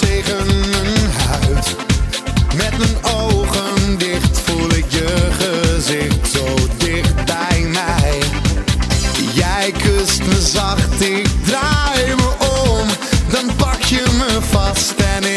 tegen een huid. Met mijn ogen dicht voel ik je gezicht zo dicht bij mij. Jij kust me zacht, ik draai me om. Dan pak je me vast en ik.